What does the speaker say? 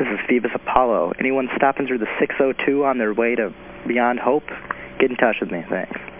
This is Phoebus Apollo. Anyone stopping through the 602 on their way to Beyond Hope? Get in touch with me. Thanks.